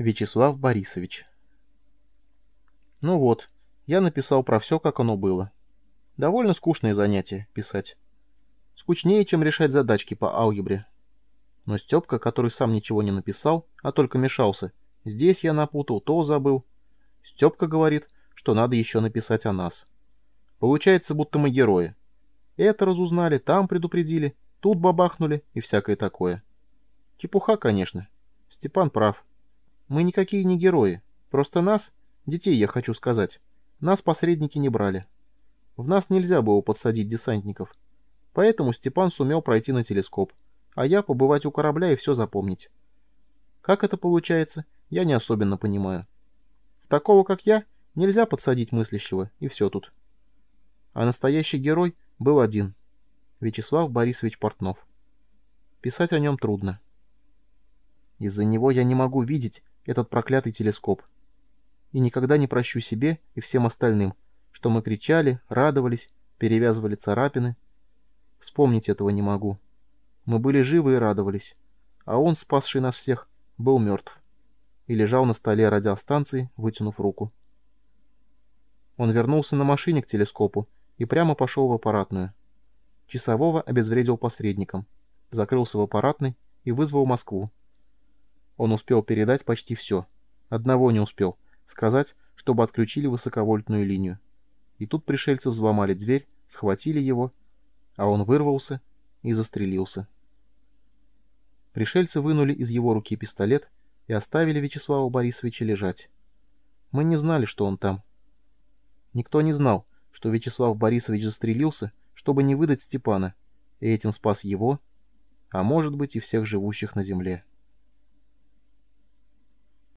Вячеслав Борисович. Ну вот, я написал про все, как оно было. Довольно скучное занятие — писать. Скучнее, чем решать задачки по алгебре. Но Степка, который сам ничего не написал, а только мешался, здесь я напутал, то забыл. Степка говорит, что надо еще написать о нас. Получается, будто мы герои. Это разузнали, там предупредили, тут бабахнули и всякое такое. Чепуха, конечно. Степан прав. Мы никакие не герои. Просто нас, детей я хочу сказать, нас посредники не брали. В нас нельзя было подсадить десантников. Поэтому Степан сумел пройти на телескоп, а я побывать у корабля и все запомнить. Как это получается, я не особенно понимаю. В такого, как я, нельзя подсадить мыслящего, и все тут. А настоящий герой был один. Вячеслав Борисович Портнов. Писать о нем трудно. Из-за него я не могу видеть, этот проклятый телескоп. И никогда не прощу себе и всем остальным, что мы кричали, радовались, перевязывали царапины. Вспомнить этого не могу. Мы были живы и радовались, а он, спасший нас всех, был мертв и лежал на столе радиостанции, вытянув руку. Он вернулся на машине к телескопу и прямо пошел в аппаратную. Часового обезвредил посредником, закрылся в аппаратной и вызвал Москву. Он успел передать почти все. Одного не успел. Сказать, чтобы отключили высоковольтную линию. И тут пришельцы взломали дверь, схватили его, а он вырвался и застрелился. Пришельцы вынули из его руки пистолет и оставили Вячеслава Борисовича лежать. Мы не знали, что он там. Никто не знал, что Вячеслав Борисович застрелился, чтобы не выдать Степана, и этим спас его, а может быть и всех живущих на земле.